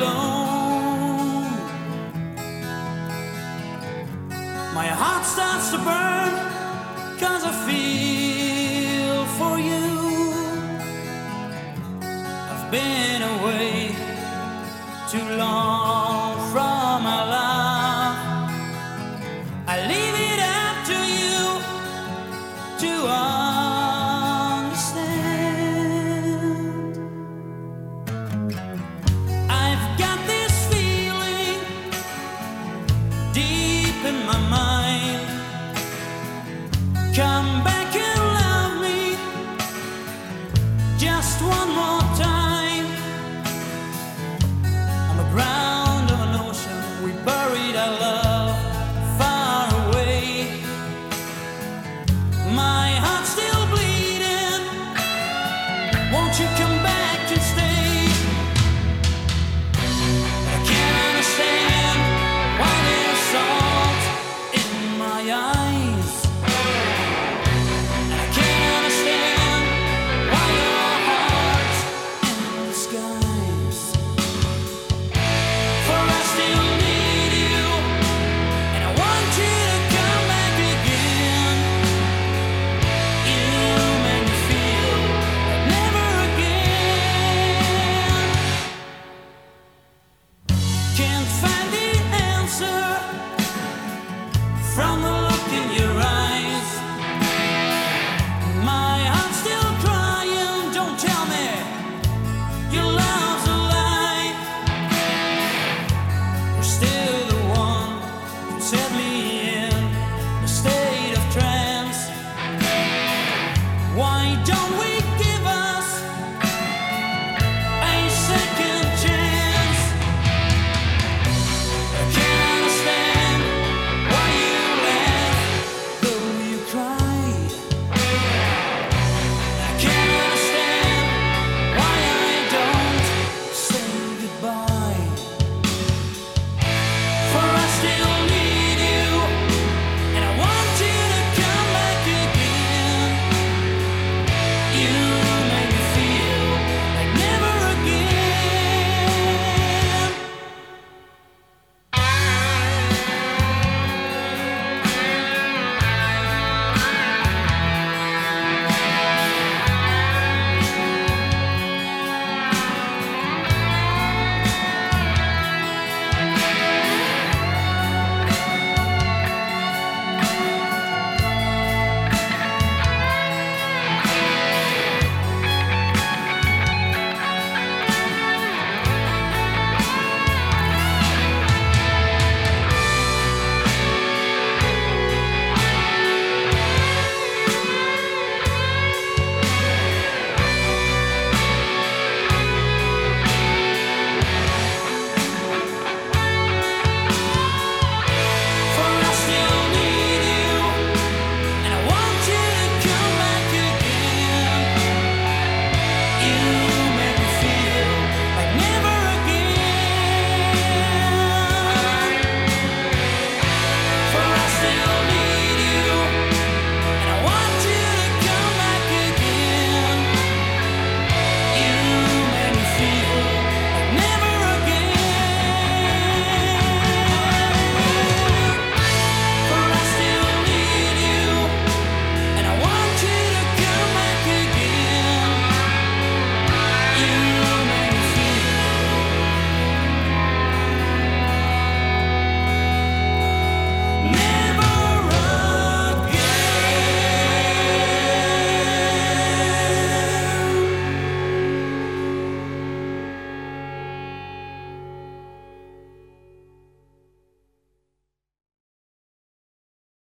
alone. My heart starts to burn, cause I feel for you. I've been away too long from my life. don't we?